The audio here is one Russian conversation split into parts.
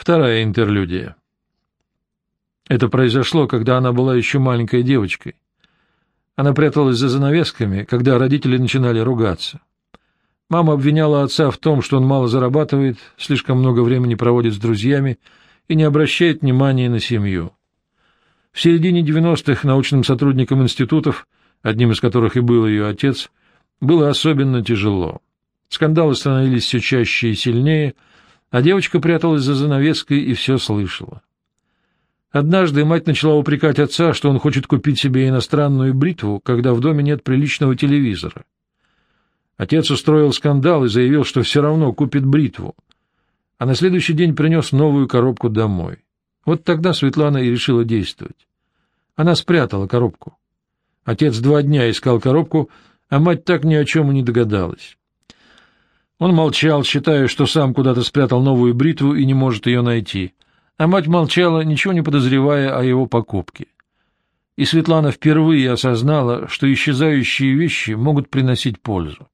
Вторая интерлюдия. Это произошло, когда она была еще маленькой девочкой. Она пряталась за занавесками, когда родители начинали ругаться. Мама обвиняла отца в том, что он мало зарабатывает, слишком много времени проводит с друзьями и не обращает внимания на семью. В середине 90-х научным сотрудникам институтов, одним из которых и был ее отец, было особенно тяжело. Скандалы становились все чаще и сильнее — а девочка пряталась за занавеской и все слышала. Однажды мать начала упрекать отца, что он хочет купить себе иностранную бритву, когда в доме нет приличного телевизора. Отец устроил скандал и заявил, что все равно купит бритву, а на следующий день принес новую коробку домой. Вот тогда Светлана и решила действовать. Она спрятала коробку. Отец два дня искал коробку, а мать так ни о чем и не догадалась. Он молчал, считая, что сам куда-то спрятал новую бритву и не может ее найти, а мать молчала, ничего не подозревая о его покупке. И Светлана впервые осознала, что исчезающие вещи могут приносить пользу.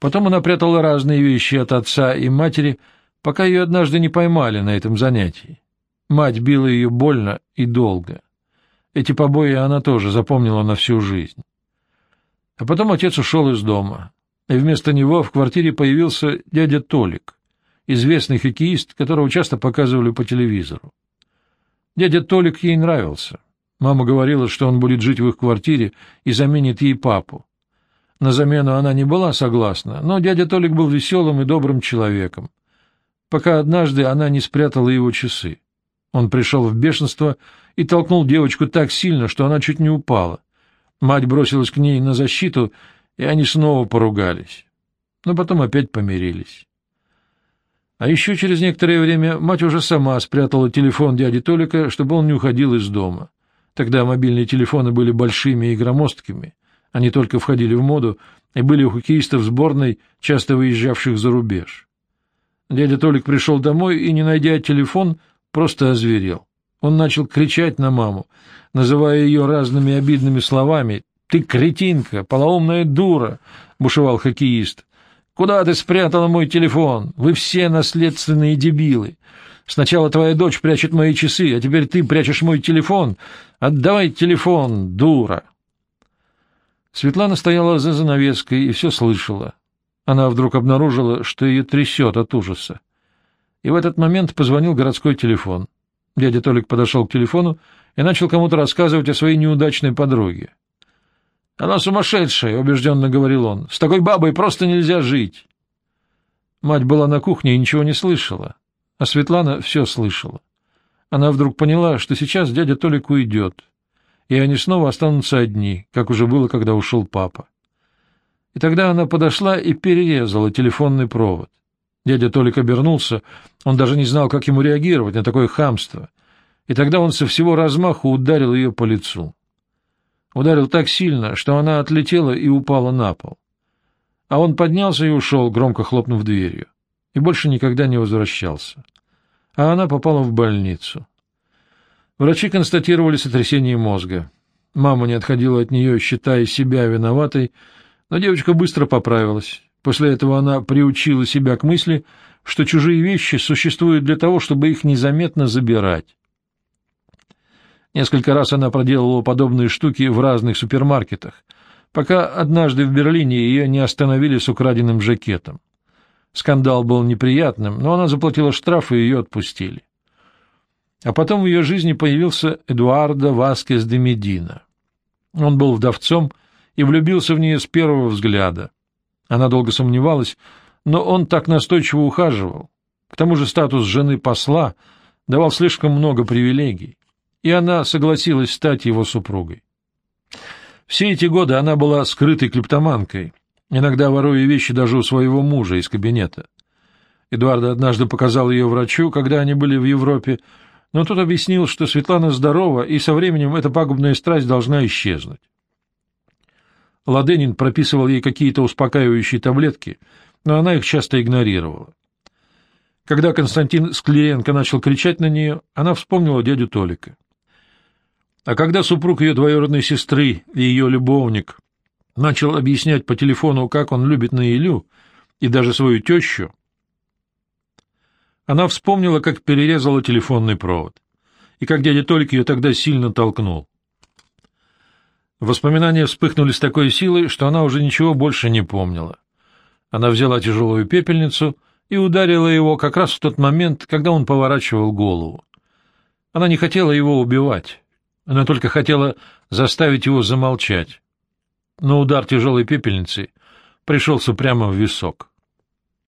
Потом она прятала разные вещи от отца и матери, пока ее однажды не поймали на этом занятии. Мать била ее больно и долго. Эти побои она тоже запомнила на всю жизнь. А потом отец ушел из дома вместо него в квартире появился дядя Толик, известный хоккеист, которого часто показывали по телевизору. Дядя Толик ей нравился. Мама говорила, что он будет жить в их квартире и заменит ей папу. На замену она не была согласна, но дядя Толик был веселым и добрым человеком, пока однажды она не спрятала его часы. Он пришел в бешенство и толкнул девочку так сильно, что она чуть не упала. Мать бросилась к ней на защиту и они снова поругались, но потом опять помирились. А еще через некоторое время мать уже сама спрятала телефон дяди Толика, чтобы он не уходил из дома. Тогда мобильные телефоны были большими и громоздкими, они только входили в моду и были у хоккеистов сборной, часто выезжавших за рубеж. Дядя Толик пришел домой и, не найдя телефон, просто озверел. Он начал кричать на маму, называя ее разными обидными словами, ты кретинка, полоумная дура, — бушевал хоккеист. — Куда ты спрятала мой телефон? Вы все наследственные дебилы. Сначала твоя дочь прячет мои часы, а теперь ты прячешь мой телефон. Отдавай телефон, дура. Светлана стояла за занавеской и все слышала. Она вдруг обнаружила, что ее трясет от ужаса. И в этот момент позвонил городской телефон. Дядя Толик подошел к телефону и начал кому-то рассказывать о своей неудачной подруге. Она сумасшедшая, — убежденно говорил он. С такой бабой просто нельзя жить. Мать была на кухне и ничего не слышала, а Светлана все слышала. Она вдруг поняла, что сейчас дядя Толик уйдет, и они снова останутся одни, как уже было, когда ушел папа. И тогда она подошла и перерезала телефонный провод. Дядя Толик обернулся, он даже не знал, как ему реагировать на такое хамство, и тогда он со всего размаху ударил ее по лицу. Ударил так сильно, что она отлетела и упала на пол. А он поднялся и ушел, громко хлопнув дверью, и больше никогда не возвращался. А она попала в больницу. Врачи констатировали сотрясение мозга. Мама не отходила от нее, считая себя виноватой, но девочка быстро поправилась. После этого она приучила себя к мысли, что чужие вещи существуют для того, чтобы их незаметно забирать. Несколько раз она проделала подобные штуки в разных супермаркетах, пока однажды в Берлине ее не остановили с украденным жакетом. Скандал был неприятным, но она заплатила штраф, и ее отпустили. А потом в ее жизни появился Эдуардо Васкес де Медина. Он был вдовцом и влюбился в нее с первого взгляда. Она долго сомневалась, но он так настойчиво ухаживал. К тому же статус жены посла давал слишком много привилегий и она согласилась стать его супругой. Все эти годы она была скрытой клептоманкой, иногда воруя вещи даже у своего мужа из кабинета. Эдуард однажды показал ее врачу, когда они были в Европе, но тот объяснил, что Светлана здорова, и со временем эта пагубная страсть должна исчезнуть. Ладенин прописывал ей какие-то успокаивающие таблетки, но она их часто игнорировала. Когда Константин Скляренко начал кричать на нее, она вспомнила дядю Толика. А когда супруг ее двоюродной сестры и ее любовник начал объяснять по телефону, как он любит Наилю и даже свою тещу, Она вспомнила, как перерезала телефонный провод, и как дядя Толик ее тогда сильно толкнул. Воспоминания вспыхнули с такой силой, что она уже ничего больше не помнила. Она взяла тяжелую пепельницу и ударила его как раз в тот момент, когда он поворачивал голову. Она не хотела его убивать, она только хотела заставить его замолчать. Но удар тяжелой пепельницы пришелся прямо в висок.